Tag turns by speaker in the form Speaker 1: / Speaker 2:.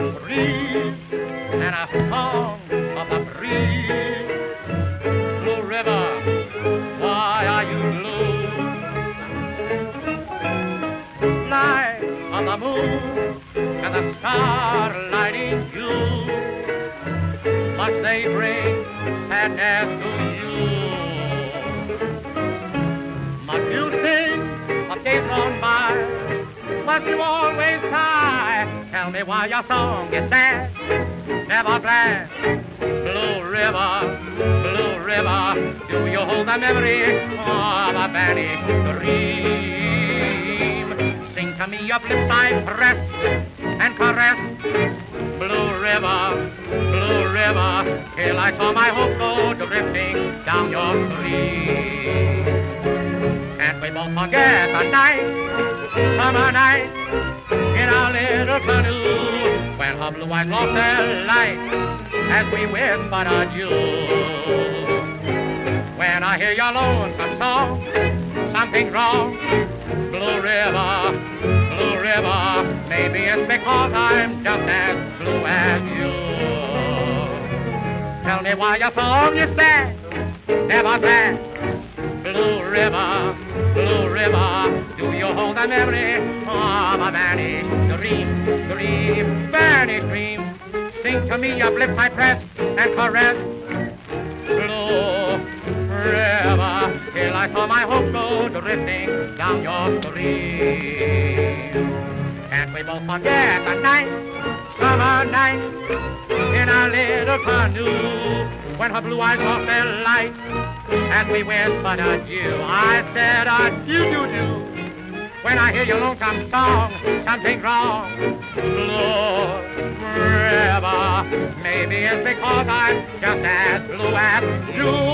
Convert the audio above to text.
Speaker 1: breeze and a song of the breeze. Blue River, why are you blue? Light of the moon and the starlight in you. Must they bring sadness to you? Must you sing of days gone by? Must you always sigh? Tell me why your song is sad, never glad. Blue River, Blue River, do you hold the memory of a vanished dream? Sing to me of lips I press and caress. Blue River, Blue River, till I saw my hope go drifting down your stream. Can't we both forget the night, summer night, little canoe, when blue eyes lost their light as we whispered adieu. When I hear your lonesome song, something's wrong. Blue River, Blue River, maybe it's because I'm just as blue as you. Tell me why your song is sad, never sad. Blue River, Blue River, do you hold the memory of a vanished to me lips I press and caress. Blue River, till I saw my hope go drifting down your stream. Can't we both forget the night, summer night, in our little canoe, when her blue eyes lost their light, and we whispered adieu. I said adieu, do, do. When I hear your lonesome song, something's wrong. Maybe it's because I'm just as blue as you.